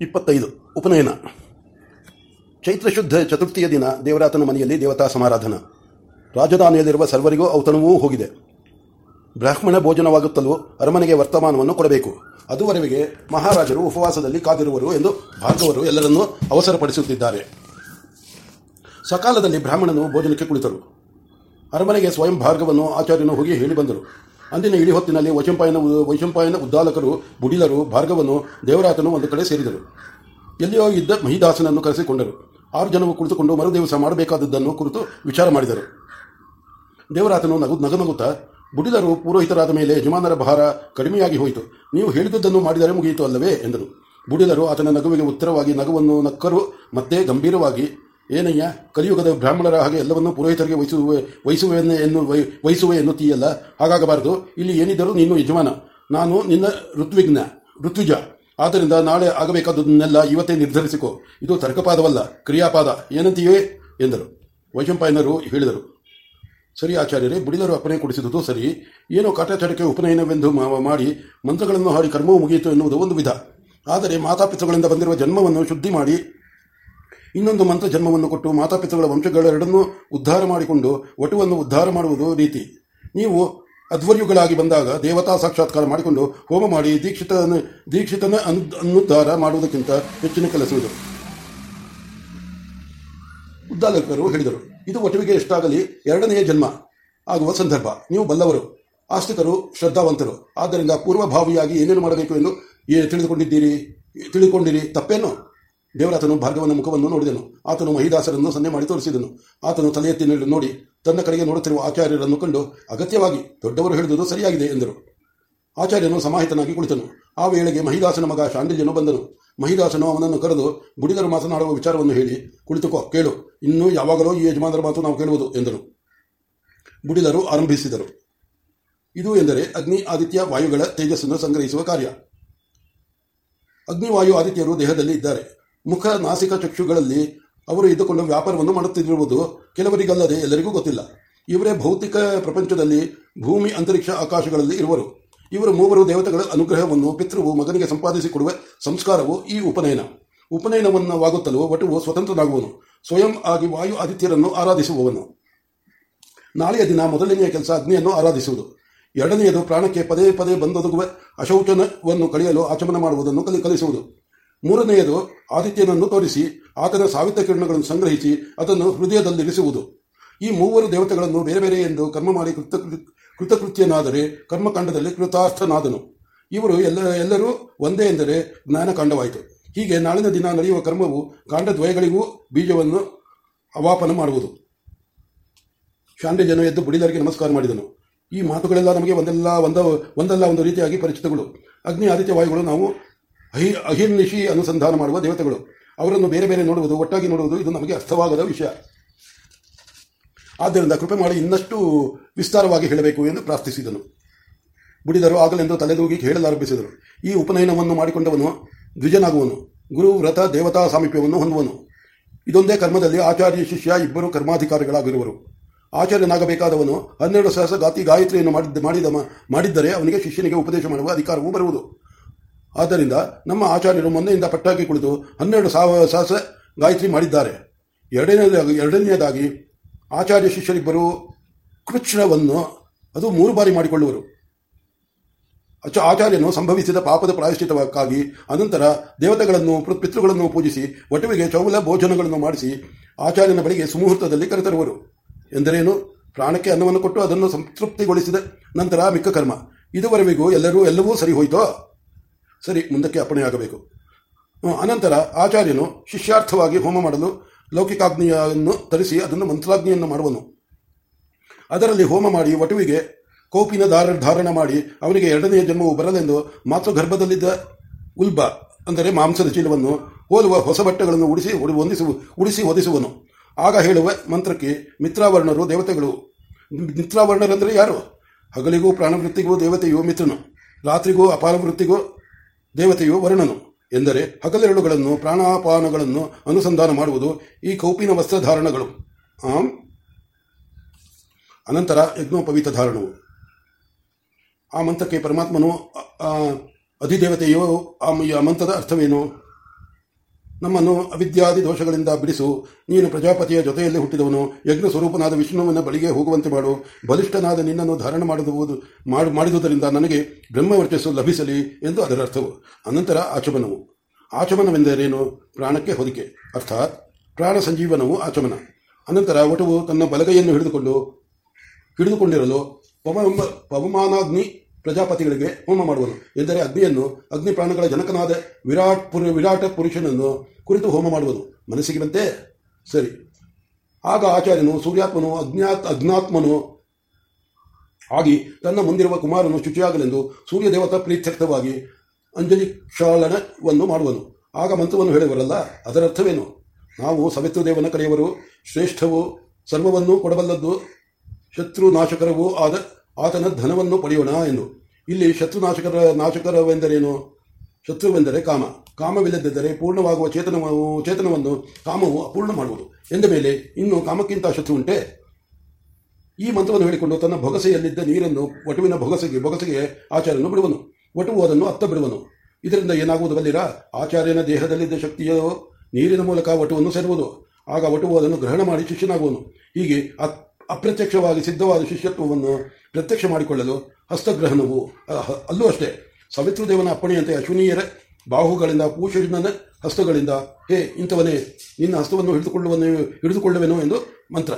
ಇಪ್ಪತ್ತೈದು, ಉಪನಯನ. ಚೈತ್ರ ಶುದ್ಧ ಚತುರ್ಥಿಯ ದಿನ ದೇವರಾತನ ಮನೆಯಲ್ಲಿ ದೇವತಾ ಸಮಾರಾಧನ. ರಾಜಧಾನಿಯಲ್ಲಿರುವ ಸರ್ವರಿಗೂ ಔತಣವೂ ಹೋಗಿದೆ. ಬ್ರಾಹ್ಮಣ ಭೋಜನವಾಗುತ್ತಲೂ ಅರಮನೆಗೆ ವರ್ತಮಾನವನ್ನು ಕೊಡಬೇಕು. ಅದುವರೆಗೆ ಮಹಾರಾಜರು ಉಪವಾಸದಲ್ಲಿ ಕಾದಿರುವರು ಎಂದು ಭಾರ್ಗವರು ಎಲ್ಲರನ್ನೂ ಅವಸರಪಡಿಸುತ್ತಿದ್ದಾರೆ. ಸಕಾಲದಲ್ಲಿ ಬ್ರಾಹ್ಮಣನು ಭೋಜನಕ್ಕೆ ಕುಳಿತರು. ಅರಮನೆಗೆ ಸ್ವಯಂ ಭಾರ್ಗವನ್ನು ಆಚಾರ್ಯನು ಹೋಗಿ ಹೇಳಿ ಬಂದರು. ಅಂದಿನ ಇಳಿ ಹೊತ್ತಿನಲ್ಲಿ ವೈಶಂಪಾಯನ ವೈಶಂಪಾಯನ ಉದ್ದಾಲಕರು, ಬುಡಿಲರು ಭಾರ್ಗವನ್ನು ದೇವರಾತನು ಒಂದು ಕಡೆ ಸೇರಿದರು. ಎಲ್ಲಿಯೋ ಇದ್ದ ಮಹಿದಾಸನನ್ನು ಕರೆಸಿಕೊಂಡರು. ಆರು ಜನವು ಕುಳಿತುಕೊಂಡು ಮರುದಿವಸ ಮಾಡಬೇಕಾದದ್ದನ್ನು ಕುರಿತು ವಿಚಾರ ಮಾಡಿದರು. ದೇವರಾತನು ನಗು ನಗನಗುತ್ತಾ ಬುಡಿದರು ಪುರೋಹಿತರಾದ ಮೇಲೆ ಯಜಮಾನರ ಭಾರ ಕಡಿಮೆಯಾಗಿ ಹೋಯಿತು. ನೀವು ಹೇಳಿದುದನ್ನು ಮಾಡಿದರೆ ಮುಗಿಯಿತು ಅಲ್ಲವೇ ಎಂದರು ಬುಡಿದರು ಆತನ ನಗುವಿಗೆ ಉತ್ತರವಾಗಿ ನಗುವನ್ನು ನಕ್ಕರು, ಮತ್ತೆ ಗಂಭೀರವಾಗಿ ಏನಯ್ಯ? ಕಲಿಯುಗದ ಬ್ರಾಹ್ಮಣರ ಹಾಗೆ ಎಲ್ಲವನ್ನೂ ಪುರೋಹಿತರಿಗೆ ವಹಿಸುವೆ, ವಹಿಸುವೆಯನ್ನು ಎನ್ನು ವಹಿಸುವೆ ಎನ್ನುತ್ತೀಯಲ್ಲ? ಹಾಗಾಗಬಾರದು. ಇಲ್ಲಿ ಏನಿದ್ದರೂ ನೀನು ಯಜಮಾನ. ನಾನು ನಿನ್ನ ಋತ್ವಿಘ್ನ, ಋತ್ವಿಜ. ಆದ್ದರಿಂದ ನಾಳೆ ಆಗಬೇಕಾದದನ್ನೆಲ್ಲ ಇವತ್ತೇ ನಿರ್ಧರಿಸಿಕೊ. ಇದು ತರ್ಕಪಾದವಲ್ಲ, ಕ್ರಿಯಾಪಾದ. ಏನಂತೀಯೇ? ಎಂದರು. ವೈಶಂಪಾಯನರು ಹೇಳಿದರು. ಸರಿ ಆಚಾರ್ಯರೇ ಬುಡಿದರು ಅಪ್ಪಣೆ ಕೊಡಿಸಿದುದು ಸರಿ. ಏನೋ ಕಾಟಾಚಾರಕ್ಕೆ ಉಪನಯನವೆಂದು ಮಾಡಿ ಮಂತ್ರಗಳನ್ನು ಹಾಡಿ ಕರ್ಮವು ಮುಗಿಯಿತು ಎನ್ನುವುದು ಒಂದು ವಿಧ. ಆದರೆ ಮಾತಾಪಿತೃಗಳಿಂದ ಬಂದಿರುವ ಜನ್ಮವನ್ನು ಶುದ್ಧಿ ಮಾಡಿ ಇನ್ನೊಂದು ಮಂತ್ರ ಜನ್ಮವನ್ನು ಕೊಟ್ಟು ಮಾತಾಪಿತೃಗಳ ವಂಶಗಳೆರಡನ್ನೂ ಉದ್ಧಾರ ಮಾಡಿಕೊಂಡು ಒಟುವನ್ನು ಉದ್ಧಾರ ಮಾಡುವುದು ರೀತಿ ನೀವು ಅಧ್ವರ್ಯುಗಳಾಗಿ ಬಂದಾಗ ದೇವತಾ ಸಾಕ್ಷಾತ್ಕಾರ ಮಾಡಿಕೊಂಡು ಹೋಮ ಮಾಡಿ ದೀಕ್ಷಿತ ದೀಕ್ಷಿತನ ಅನು ಅನುದ್ಧಾರ ಮಾಡುವುದಕ್ಕಿಂತ ಹೆಚ್ಚಿನ ಕೆಲಸವಿದು ಉದ್ದಾಲಕರು ಹೇಳಿದರು, ಇದು ಒಟುವಿಗೆ ಎಷ್ಟಾಗಲಿ ಎರಡನೆಯ ಜನ್ಮ ಆಗುವ ಸಂದರ್ಭ. ನೀವು ಬಲ್ಲವರು, ಆಸ್ತಿಕರು, ಶ್ರದ್ಧಾವಂತರು. ಆದ್ದರಿಂದ ಪೂರ್ವಭಾವಿಯಾಗಿ ಏನೇನು ಮಾಡಬೇಕು ಎಂದು ತಿಳಿದುಕೊಂಡಿದ್ದೀರಿ, ತಿಳಿದುಕೊಂಡಿರಿ, ತಪ್ಪೇನು? ದೇವರಾತನು ಭಾರ್ಗವನ ಮುಖವನ್ನು ನೋಡಿದನು. ಆತನು ಮಹಿದಾಸರನ್ನು ಸನ್ನೆ ಮಾಡಿ ತೋರಿಸಿದನು. ಆತನು ತಲೆ ಎತ್ತಿ ನೋಡಿ, ತನ್ನ ಕಡೆಗೆ ನೋಡುತ್ತಿರುವ ಆಚಾರ್ಯರನ್ನು ಕಂಡು, ಅಗತ್ಯವಾಗಿ, ದೊಡ್ಡವರು ಹೇಳಿದುದು ಸರಿಯಾಗಿದೆ ಎಂದರು. ಆಚಾರ್ಯನು ಸಮಾಹಿತನಾಗಿ ಕುಳಿತನು. ಆ ವೇಳೆಗೆ ಮಹಿದಾಸನ ಮಗ ಶಾಂಡಿಲ್ಯನು ಬಂದನು. ಮಹಿದಾಸನು ಅವನನ್ನು ಕರೆದು ಗುಡಿಗರು ಮಾತನಾಡುವ ವಿಚಾರವನ್ನು ಹೇಳಿ, ಕುಳಿತುಕೋ, ಕೇಳು. ಇನ್ನೂ ಯಾವಾಗಲೂ ಈ ಯಜಮಾನರ ಮಾತು ನಾವು ಕೇಳುವುದು ಎಂದರು ಬುಡಿದರು ಆರಂಭಿಸಿದರು. ಇದು ಎಂದರೆ ಅಗ್ನಿ ಆದಿತ್ಯ ವಾಯುಗಳ ತೇಜಸ್ಸನ್ನು ಸಂಗ್ರಹಿಸುವ ಕಾರ್ಯ. ಅಗ್ನಿವಾಯು ಆದಿತ್ಯರು ದೇಹದಲ್ಲಿ ಇದ್ದಾರೆ. ಮುಖ ನಾಸಿಕ ಚಕ್ಷುಗಳಲ್ಲಿ ಅವರು ಇದ್ದುಕೊಂಡು ವ್ಯಾಪಾರವನ್ನು ಮಾಡುತ್ತಿರುವುದು ಕೆಲವರಿಗಲ್ಲದೆ ಎಲ್ಲರಿಗೂ ಗೊತ್ತಿಲ್ಲ. ಇವರೇ ಭೌತಿಕ ಪ್ರಪಂಚದಲ್ಲಿ ಭೂಮಿ, ಅಂತರಿಕ್ಷ, ಆಕಾಶಗಳಲ್ಲಿ ಇರುವರು. ಇವರು ಮೂವರು ದೇವತೆಗಳ ಅನುಗ್ರಹವನ್ನು, ಪಿತೃವು ಮಗನಿಗೆ ಸಂಪಾದಿಸಿಕೊಡುವ ಸಂಸ್ಕಾರವು ಈ ಉಪನಯನ. ಉಪನಯನವನ್ನವಾಗುತ್ತಲೂ ವಟುವು ಸ್ವತಂತ್ರನಾಗುವನು. ಸ್ವಯಂ ಆಗಿ ವಾಯು ಆದಿತ್ಯರನ್ನು ಆರಾಧಿಸುವವನು. ನಾಳೆಯ ದಿನ ಮೊದಲನೆಯ ಕೆಲಸ ಅಗ್ನಿಯನ್ನು ಆರಾಧಿಸುವುದು. ಎರಡನೆಯದು ಪ್ರಾಣಕ್ಕೆ ಪದೇ ಪದೇ ಬಂದೊದಗುವ ಅಶೌಚನವನ್ನು ಕಳೆಯಲು ಆಚಮನ ಮಾಡುವುದನ್ನು ಕಲಿ, ಕಲಿಸುವುದು. ಮೂರನೆಯದು ಆದಿತ್ಯನನ್ನು ತೋರಿಸಿ, ಆತನ ಸಾವಿತ್ರ ಕಿರಣಗಳನ್ನು ಸಂಗ್ರಹಿಸಿ, ಅದನ್ನು ಹೃದಯದಲ್ಲಿರಿಸುವುದು. ಈ ಮೂವರು ದೇವತೆಗಳನ್ನು ಬೇರೆ ಬೇರೆ ಎಂದು ಕರ್ಮ ಮಾಡಿ ಕೃತ ಕೃತಕೃತ್ಯನಾದರೆ ಕರ್ಮಕಾಂಡದಲ್ಲಿ ಕೃತಾರ್ಥನಾದನು. ಇವರು ಎಲ್ಲ, ಎಲ್ಲರೂ ಒಂದೇ ಎಂದರೆ ಜ್ಞಾನಕಾಂಡವಾಯಿತು. ಹೀಗೆ ನಾಳಿನ ದಿನ ನಡೆಯುವ ಕರ್ಮವು ಕಾಂಡದ್ವಯಗಳಿಗೂ ಬೀಜವನ್ನು ಅವಾಪನ ಮಾಡುವುದು. ಶಾಂಡಿಜನು ಎದ್ದು ಬುಡಿದರಿಗೆ ನಮಸ್ಕಾರ ಮಾಡಿದನು. ಈ ಮಾತುಗಳೆಲ್ಲ ನಮಗೆ ಒಂದೆಲ್ಲ, ಒಂದ, ಒಂದಲ್ಲ ಒಂದು ರೀತಿಯಾಗಿ ಪರಿಚಿತಗಳು. ಅಗ್ನಿ ಆದಿತ್ಯ ವಾಯುಗಳು ನಾವು ಅಹಿ ಅಹಿರ್ನಿಶಿ ಅನುಸಂಧಾನ ಮಾಡುವ ದೇವತೆಗಳು. ಅವರನ್ನು ಬೇರೆ ಬೇರೆ ನೋಡುವುದು, ಒಟ್ಟಾಗಿ ನೋಡುವುದು, ಇದು ನಮಗೆ ಅರ್ಥವಾಗದ ವಿಷಯ. ಆದ್ದರಿಂದ ಕೃಪೆ ಮಾಡಿ ಇನ್ನಷ್ಟು ವಿಸ್ತಾರವಾಗಿ ಹೇಳಬೇಕು ಎಂದು ಪ್ರಾರ್ಥಿಸಿದನು. ಬುಡಿದರು ಆಗಲೆಂದು ತಲೆದೂಗಿ ಹೇಳಲಾರಂಭಿಸಿದರು ಈ ಉಪನಯನವನ್ನು ಮಾಡಿಕೊಂಡವನು ದ್ವಿಜನಾಗುವನು. ಗುರು, ವ್ರತ, ದೇವತಾ ಸಾಮೀಪ್ಯವನ್ನು ಹೊಂದುವನು. ಇದೊಂದೇ ಕರ್ಮದಲ್ಲಿ ಆಚಾರ್ಯ ಶಿಷ್ಯ, ಇಬ್ಬರು ಕರ್ಮಾಧಿಕಾರಿಗಳಾಗಿರುವರು. ಆಚಾರ್ಯನಾಗಬೇಕಾದವನು ಹನ್ನೆರಡು ಸಹಸ್ರ ಗಾತಿ ಗಾಯತ್ರಿಯನ್ನು ಮಾಡಿದ್ದ ಮಾಡಿದ ಮಾಡಿದ್ದರೆ ಅವನಿಗೆ ಶಿಷ್ಯನಿಗೆ ಉಪದೇಶ ಮಾಡುವ ಅಧಿಕಾರವೂ ಬರುವುದು. ಆದ್ದರಿಂದ ನಮ್ಮ ಆಚಾರ್ಯರು ಮೊನ್ನೆಯಿಂದ ಪಟ್ಟಾಕಿ ಕುಳಿತು ಹನ್ನೆರಡು ಸಾವಿರ ಸಹಸ್ರ ಗಾಯತ್ರಿ ಮಾಡಿದ್ದಾರೆ. ಎರಡನೇದಾಗಿ ಎರಡನೆಯದಾಗಿ ಆಚಾರ್ಯ ಶಿಷ್ಯರಿಬ್ಬರು ಕೃಚ್ಛವನ್ನು ಅದು ಮೂರು ಬಾರಿ ಮಾಡಿಕೊಳ್ಳುವರು. ಆಚಾರ್ಯನು ಸಂಭವಿಸಿದ ಪಾಪದ ಪ್ರಾಯಶ್ಚಿತಕ್ಕಾಗಿ ಅನಂತರ ದೇವತೆಗಳನ್ನು ಪಿತೃಗಳನ್ನು ಪೂಜಿಸಿ ಒಟುವಿಗೆ ಚೌಲ ಭೋಜನಗಳನ್ನು ಮಾಡಿಸಿ ಆಚಾರ್ಯನ ಬಳಿಗೆ ಸುಮುಹೂರ್ತದಲ್ಲಿ ಕರೆತರುವರು. ಎಂದರೇನು? ಪ್ರಾಣಕ್ಕೆ ಅನ್ನವನ್ನು ಕೊಟ್ಟು ಅದನ್ನು ಸಂತೃಪ್ತಿಗೊಳಿಸಿದ ನಂತರ ಮಿಕ್ಕ ಕರ್ಮ ಇದುವರೆಗೂ ಎಲ್ಲರೂ ಎಲ್ಲವೂ ಸರಿ ಹೋಯಿತೋ? ಸರಿ, ಮುಂದಕ್ಕೆ ಅಪ್ಪಣೆಯಾಗಬೇಕು ಅನಂತರ ಆಚಾರ್ಯನು ಶಿಷ್ಯಾರ್ಥವಾಗಿ ಹೋಮ ಮಾಡಲು ಲೌಕಿಕಾಗ್ನಿಯನ್ನು ತರಿಸಿ ಅದನ್ನು ಮಂತ್ರಾಗ್ನಿಯನ್ನು ಮಾಡುವನು. ಅದರಲ್ಲಿ ಹೋಮ ಮಾಡಿ ವಟುವಿಗೆ ಕೋಪಿನ ಧಾರ ಧಾರಣ ಮಾಡಿ ಅವನಿಗೆ ಎರಡನೆಯ ಜನ್ಮವು ಬರಲೆಂದು ಮಾತೃಗರ್ಭದಲ್ಲಿದ್ದ ಉಲ್ಬ, ಅಂದರೆ ಮಾಂಸದ ಚೀಲವನ್ನು ಹೋಲುವ ಹೊಸ ಬಟ್ಟೆಗಳನ್ನು ಉಡಿಸಿ ಹೊಂದಿಸುವ ಉಡಿಸಿ ಒದಿಸುವನು ಆಗ ಹೇಳುವ ಮಂತ್ರಕ್ಕೆ ಮಿತ್ರಾವರ್ಣರು ದೇವತೆಗಳು. ಮಿತ್ರಾವರ್ಣರೆಂದರೆ ಯಾರು? ಹಗಲಿಗೂ ಪ್ರಾಣವೃತ್ತಿಗೂ ದೇವತೆಯು ಮಿತ್ರನು. ರಾತ್ರಿಗೂ ಅಪಾರವೃತ್ತಿಗೂ ದೇವತೆಯು ವರ್ಣನು ಎಂದರೆ ಹಗಲೆರಳುಗಳನ್ನು, ಪ್ರಾಣಾಪಾನಗಳನ್ನು ಅನುಸಂಧಾನ ಮಾಡುವುದು ಈ ಕೌಪಿನ ವಸ್ತ್ರಧಾರಣಗಳು. ಆಂ. ಅನಂತರ ಯಜ್ಞೋಪವೀತ ಧಾರಣವು. ಆ ಮಂತ್ರಕ್ಕೆ ಪರಮಾತ್ಮನು ಅಧಿದೇವತೆಯು ಆ ಮಂತ್ರದ ಅರ್ಥವೇನು? ನಮ್ಮನ್ನು ಅವಿದ್ಯಾದಿ ದೋಷಗಳಿಂದ ಬಿಡಿಸು. ನೀನು ಪ್ರಜಾಪತಿಯ ಜೊತೆಯಲ್ಲಿ ಹುಟ್ಟಿದವನು. ಯಜ್ಞ ಸ್ವರೂಪನಾದ ವಿಷ್ಣುವಿನ ಬಳಿಗೆ ಹೋಗುವಂತೆ ಮಾಡು. ಬಲಿಷ್ಠನಾದ ನಿನ್ನನ್ನು ಧಾರಣ ಮಾಡುವುದು ಮಾಡು ಮಾಡಿದುದರಿಂದ ನನಗೆ ಬ್ರಹ್ಮವರ್ಚಸ್ಸು ಲಭಿಸಲಿ ಎಂದು ಅದರ ಅರ್ಥವು. ಅನಂತರ ಆಚಮನವು. ಆಚಮನವೆಂದರೇನು? ಪ್ರಾಣಕ್ಕೆ ಹೊದಿಕೆ. ಅರ್ಥಾತ್ ಪ್ರಾಣ ಸಂಜೀವನವು ಆಚಮನ. ಅನಂತರ ವಟುವು ತನ್ನ ಬಲಗೈಯನ್ನು ಹಿಡಿದುಕೊಂಡು ಹಿಡಿದುಕೊಂಡಿರಲು ಪವ ಪವಮಾನಾಗ್ನಿ ಪ್ರಜಾಪತಿಗಳಿಗೆ ಹೋಮ ಮಾಡುವನು ಎಂದರೆ ಅಗ್ನಿಯನ್ನು, ಅಗ್ನಿ ಪ್ರಾಣಗಳ ಜನಕನಾದ ವಿರಾಟ್ ಪುರು, ವಿರಾಟ ಪುರುಷನನ್ನು ಕುರಿತು ಹೋಮ ಮಾಡುವುದು ಮನಸ್ಸಿಗೆ ಬಂತೆ? ಸರಿ. ಆಗ ಆಚಾರ್ಯನು, ಸೂರ್ಯಾತ್ಮನು, ಅಜ್ಞಾತ್, ಅಜ್ಞಾತ್ಮನು ಆಗಿ ತನ್ನ ಮುಂದಿರುವ ಕುಮಾರನು ಶುಚಿಯಾಗಲೆಂದು ಸೂರ್ಯದೇವತಾ ಪ್ರೀತ್ಯರ್ಥವಾಗಿ ಅಂಜಲಿ ಕ್ಷಾಳನವನ್ನು ಮಾಡುವನು. ಆಗ ಮಂತ್ರವನ್ನು ಹೇಳುವರಲ್ಲ ಅದರರ್ಥವೇನು ನಾವು ಸವಿತೃದೇವನ ಕರೆಯವರು ಶ್ರೇಷ್ಠವು, ಸರ್ವವನ್ನೂ ಕೊಡಬಲ್ಲದ್ದು ಶತ್ರು ನಾಶಕರವೂ ಆದ ಆತನ ಧನವನ್ನು ಪಡೆಯೋಣ ಎಂದು. ಇಲ್ಲಿ ಶತ್ರು ನಾಶಕರ ನಾಶಕರವೆಂದರೇನು? ಶತ್ರುವೆಂದರೆ ಕಾಮ. ಕಾಮವಿಲ್ಲದಿದ್ದರೆ ಪೂರ್ಣವಾಗುವ ಚೇತನವು, ಚೇತನವನ್ನು, ಕಾಮವು ಅಪೂರ್ಣ ಮಾಡುವುದು. ಎಂದ ಮೇಲೆ, ಇನ್ನು ಕಾಮಕ್ಕಿಂತ ಶತ್ರು ಉಂಟೆ? ಈ ಮಂತ್ರವನ್ನು ಹೇಳಿಕೊಂಡು ತನ್ನ ಬೊಗಸೆಯಲ್ಲಿದ್ದ ನೀರನ್ನು, ವಟುವಿನ ಬೊಗಸೆಗೆ ಬೊಗಸೆಗೆ ಆಚಾರ್ಯನು ಬಿಡುವನು. ವಟುವು ಅದನ್ನು ಅತ್ತ ಬಿಡುವನು. ಇದರಿಂದ ಏನಾಗುವುದು ಬಲ್ಲಿರ? ಆಚಾರ್ಯನ ದೇಹದಲ್ಲಿದ್ದ ಶಕ್ತಿಯು? ನೀರಿನ ಮೂಲಕ ವಟುವನ್ನು ಸೇರುವುದು. ಆಗ ವಟುವು ಗ್ರಹಣ ಮಾಡಿ ಶಿಷ್ಯನಾಗುವನು. ಹೀಗೆ ಅಪ್ರತ್ಯಕ್ಷವಾಗಿ ಸಿದ್ಧವಾದ ಶಿಷ್ಯತ್ವವನ್ನು ಪ್ರತ್ಯಕ್ಷ ಮಾಡಿಕೊಳ್ಳಲು ಹಸ್ತಗ್ರಹಣವು ಅಲ್ಲೂ ಅಷ್ಟೇ. ಸವಿತೃದೇವನ ಅಪ್ಪಣೆಯಂತೆ ಅಶ್ವಿನಿಯರ ಬಾಹುಗಳಿಂದ ಪೂಷಣನ ಹಸ್ತಗಳಿಂದ, ಹೇ, ಇಂಥವನೇ, ನಿನ್ನ ಹಸ್ತವನ್ನು ಹಿಡಿದುಕೊಳ್ಳುವನು, ಹಿಡಿದುಕೊಳ್ಳುವೆನು ಎಂದು ಮಂತ್ರ.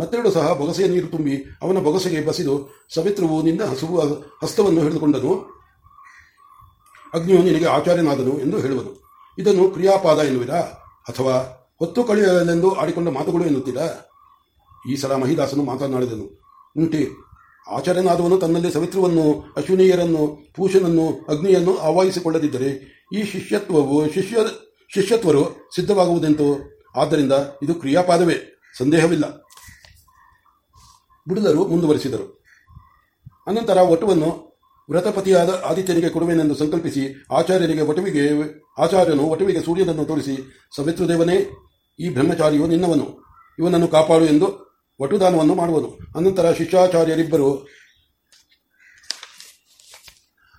ಮತ್ತೆರಡು ಸಹ ಬೊಗಸೆಯ ನೀರು ತುಂಬಿ ಅವನ ಬೊಗಸೆಗೆ ಬಸಿದು ಸವಿತ್ರವು ನಿನ್ನ ಹಸುವ ಹಸ್ತವನ್ನು ಹಿಡಿದುಕೊಂಡನು. ಅಗ್ನಿಯು ನಿನಗೆ ಆಚಾರ್ಯನಾದನು ಎಂದು ಹೇಳುವನು. ಇದನ್ನು ಕ್ರಿಯಾಪಾದ ಎನ್ನುವಿರಾ? ಅಥವಾ ಹೊತ್ತು ಕಳೆಯಲೆಂದು ಆಡಿಕೊಂಡ ಮಾತುಗಳು ಎನ್ನುತ್ತೀರಾ? ಈ ಸಲ ಮಹಿದಾಸನು ಮಾತನಾಡಿದನು, ಉಂಟೆ, ಆಚಾರ್ಯನಾದವನು ತನ್ನಲ್ಲಿ ಸವಿತ್ರವನ್ನು, ಅಶ್ವಿನೀಯರನ್ನು ಪೂಷನನ್ನು ಅಗ್ನಿಯನ್ನು ಆವಾಹಿಸಿಕೊಳ್ಳದಿದ್ದರೆ ಈ ಶಿಷ್ಯತ್ವವು ಶಿಷ್ಯ, ಶಿಷ್ಯತ್ವರು ಸಿದ್ಧವಾಗುವುದೆಂತು? ಆದ್ದರಿಂದ ಇದು ಕ್ರಿಯಾಪಾದವೇ, ಸಂದೇಹವಿಲ್ಲ. ಬುಡದರು ಮುಂದುವರಿಸಿದರು. ಅನಂತರ ವಟುವನ್ನು ವ್ರತಪತಿಯಾದ ಆದಿತ್ಯನಿಗೆ ಕೊಡುವೆನೆಂದು ಸಂಕಲ್ಪಿಸಿ ಆಚಾರ್ಯನಿಗೆ ವಟುವಿಗೆ, ಆಚಾರ್ಯನು ವಟುವಿಗೆ ಸೂರ್ಯನನ್ನು ತೋರಿಸಿ, ಸವಿತ್ರದೇವನೇ, ಈ ಬ್ರಹ್ಮಚಾರಿಯು ನಿನ್ನವನು, ಇವನನ್ನು ಕಾಪಾಡು ಎಂದು ವಟುದಾನವನ್ನು ಮಾಡುವುದು ಅನಂತರ ಶಿಷ್ಯಾಚಾರ್ಯರಿಬ್ಬರು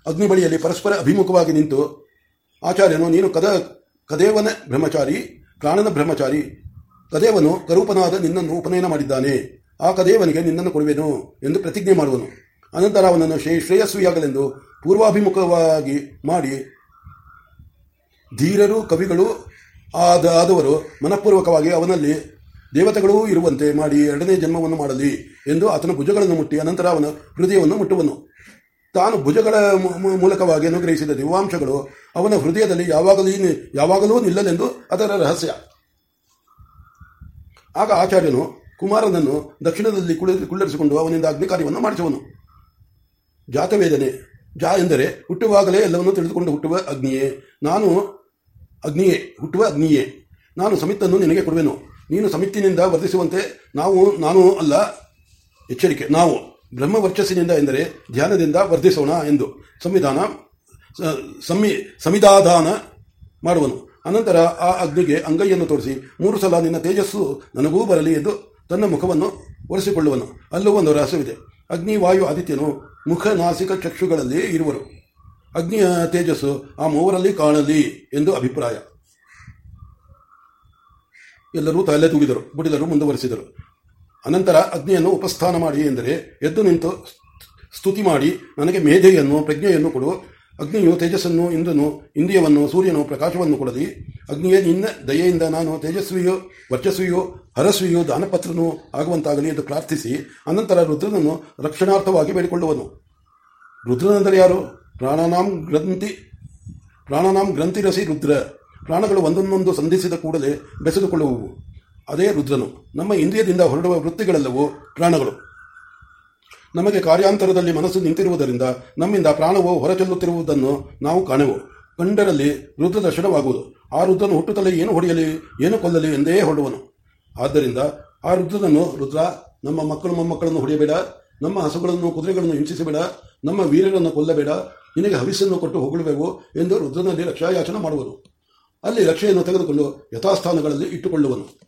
ಅಗ್ನಿ ಬಳಿಯಲ್ಲಿ ಪರಸ್ಪರ ಅಭಿಮುಖವಾಗಿ ನಿಂತು, ಆಚಾರ್ಯನು, ನೀನು ಕದ, ಕದೇವನ ಬ್ರಹ್ಮಚಾರಿ, ಪ್ರಾಣನ ಬ್ರಹ್ಮಚಾರಿ, ಕದೇವನು ಕರೂಪನಾದ ನಿನ್ನನ್ನು ಉಪನಯನ ಮಾಡಿದ್ದಾನೆ. ಆ ಕದೇವನಿಗೆ ನಿನ್ನನ್ನು ಕೊಡುವೆನು ಎಂದು ಪ್ರತಿಜ್ಞೆ ಮಾಡುವನು. ಅನಂತರ ಅವನನ್ನು ಶ್ರೇ, ಶ್ರೇಯಸ್ವಿಯಾಗಲೆಂದು ಪೂರ್ವಾಭಿಮುಖವಾಗಿ ಮಾಡಿ, ಧೀರರು, ಕವಿಗಳು ಆದ, ಆದವರು ಮನಪೂರ್ವಕವಾಗಿ ಅವನಲ್ಲಿ ದೇವತೆಗಳೂ ಇರುವಂತೆ ಮಾಡಿ ಎರಡನೇ ಜನ್ಮವನ್ನು ಮಾಡಲಿ ಎಂದು ಆತನ ಭುಜಗಳನ್ನು ಮುಟ್ಟಿ ಅನಂತರ ಅವನ ಹೃದಯವನ್ನು ಮುಟ್ಟುವನು. ತಾನು ಭುಜಗಳ ಮೂಲಕವಾಗಿ ಅನುಗ್ರಹಿಸಿದ ದಿವಾಂಶಗಳು ಅವನ ಹೃದಯದಲ್ಲಿ ಯಾವಾಗಲೂ ಯಾವಾಗಲೂ ನಿಲ್ಲಲೆಂದು ಅದರ ರಹಸ್ಯ. ಆಗ ಆಚಾರ್ಯನು ಕುಮಾರನನ್ನು ದಕ್ಷಿಣದಲ್ಲಿ ಕುಳ್ಳಿ ಕುಳ್ಳರಿಸಿಕೊಂಡು ಅವನಿಂದ ಅಗ್ನಿ ಕಾರ್ಯವನ್ನು ಮಾಡಿಸುವನು. ಜಾತವೇದನೆ, ಜಾ ಎಂದರೆ ಹುಟ್ಟುವಾಗಲೇ ಎಲ್ಲವನ್ನು ತಿಳಿದುಕೊಂಡು ಹುಟ್ಟುವ ಅಗ್ನಿಯೇ. ನಾನು ಅಗ್ನಿಯೇ, ಹುಟ್ಟುವ ಅಗ್ನಿಯೇ. ನಾನು ಸಮಿತನ್ನು ನಿನಗೆ ಕೊಡುವೆನು. ನೀನು ಸಮಿತಿನಿಂದ ವರ್ತಿಸುವಂತೆ ನಾವು, ನಾನು ಅಲ್ಲ. ಎಚ್ಚರಿಕೆ. ನಾವು ಬ್ರಹ್ಮವರ್ಚಸ್ಸಿನಿಂದ ಎಂದರೆ ಧ್ಯಾನದಿಂದ ವರ್ಧಿಸೋಣ ಎಂದು. ಸಂವಿಧಾನ ಸಮಿ ಸಂಮಿ ಸಮಿಧಾದಾನ ಮಾಡುವನು. ಅನಂತರ ಆ ಅಗ್ನಿಗೆ ಅಂಗೈಯನ್ನು ತೋರಿಸಿ, ಮೂರು ಸಲ ನಿನ್ನ ತೇಜಸ್ಸು ನನಗೂ ಬರಲಿ ಎಂದು ತನ್ನ ಮುಖವನ್ನು ಒರೆಸಿಕೊಳ್ಳುವನು. ಅಲ್ಲೂ ಒಂದು ರಹಸ್ಯವಿದೆ. ಅಗ್ನಿ, ವಾಯು, ಆದಿತ್ಯನು ಮುಖ, ನಾಸಿಕ, ಚಕ್ಷುಗಳಲ್ಲಿ ಇರುವರು. ಅಗ್ನಿಯ ತೇಜಸ್ಸು ಆ ಮೂವರಲ್ಲಿ ಕಾಣಲಿ ಎಂದು ಅಭಿಪ್ರಾಯ. ಎಲ್ಲರೂ ತಲೆ ತೂಗಿದರು, ಬುಡಿದರು, ಮುಂದುವರಿಸಿದರು. ಅನಂತರ ಅಗ್ನಿಯನ್ನು ಉಪಸ್ಥಾನ ಮಾಡಿ ಎಂದರೆ ಎದ್ದು ನಿಂತು ಸ್ತುತಿ ಮಾಡಿ, ನನಗೆ ಮೇಧೆಯನ್ನು, ಪ್ರಜ್ಞೆಯನ್ನು ಕೊಡು. ಅಗ್ನಿಯು ತೇಜಸ್ಸನ್ನು, ಇಂದ್ರನು, ಇಂದ್ರಿಯವನ್ನು, ಸೂರ್ಯನು, ಪ್ರಕಾಶವನ್ನು ಕೊಡಲಿ. ಅಗ್ನಿಯೇ ನಿನ್ನ ದಯೆಯಿಂದ ನಾನು ತೇಜಸ್ವಿಯೋ, ವರ್ಚಸ್ವಿಯೋ, ಹರಸ್ವಿಯೋ, ದಾನಪತ್ರನೂ ಆಗುವಂತಾಗಲಿ ಎಂದು ಪ್ರಾರ್ಥಿಸಿ, ಅನಂತರ ರುದ್ರನನ್ನು ರಕ್ಷಣಾರ್ಥವಾಗಿ ಬೇಡಿಕೊಳ್ಳುವನು. ರುದ್ರನೆಂದರೆ ಯಾರು? ಪ್ರಾಣನಾಂ ಗ್ರಂಥಿ, ಪ್ರಾಣನಾಂ ಗ್ರಂಥಿರಸಿ ರುದ್ರ. ಪ್ರಾಣಗಳು ಒಂದೊಂದೊಂದು ಸಂಧಿಸಿದ ಕೂಡಲೇ ಬೆಸೆದುಕೊಳ್ಳುವುವು. ಅದೇ ರುದ್ರನು. ನಮ್ಮ ಇಂದ್ರಿಯದಿಂದ ಹೊರಡುವ ವೃತ್ತಿಗಳೆಲ್ಲವೂ ಪ್ರಾಣಗಳು. ನಮಗೆ ಕಾರ್ಯಾಂತರದಲ್ಲಿ ಮನಸ್ಸು ನಿಂತಿರುವುದರಿಂದ ನಮ್ಮಿಂದ ಪ್ರಾಣವು ಹೊರಚೆಲ್ಲುತ್ತಿರುವುದನ್ನು ನಾವು ಕಾಣೆವು. ಕಂಡರಲ್ಲಿ ರುದ್ರ ದರ್ಶನವಾಗುವುದು. ಆ ರುದ್ರನು ಹುಟ್ಟುತ್ತಲೇ ಏನು ಹೊಡೆಯಲಿ, ಏನು ಕೊಲ್ಲಲಿ ಎಂದೇ ಹೊರಡುವನು. ಆದ್ದರಿಂದ ಆ ರುದ್ರನನ್ನು ರುದ್ರ, ನಮ್ಮ ಮಕ್ಕಳು ಮೊಮ್ಮಕ್ಕಳನ್ನು ಹೊಡೆಯಬೇಡ, ನಮ್ಮ ಹಸುಗಳನ್ನು ಕುದುರೆಗಳನ್ನು ಹಿಂಸಿಸಬೇಡ, ನಮ್ಮ ವೀರರನ್ನು ಕೊಲ್ಲಬೇಡ, ನಿನಗೆ ಹವಿಸ್ಸನ್ನು ಕೊಟ್ಟು ಹೊಗಳುವೆವು ಎಂದು ರುದ್ರನಲ್ಲಿ ರಕ್ಷಾಯಾಚನ ಮಾಡುವನು ಅಲ್ಲಿ ರಕ್ಷೆಯನ್ನು ತೆಗೆದುಕೊಂಡು ಯಥಾಸ್ಥಾನಗಳಲ್ಲಿ ಇಟ್ಟುಕೊಳ್ಳುವನು.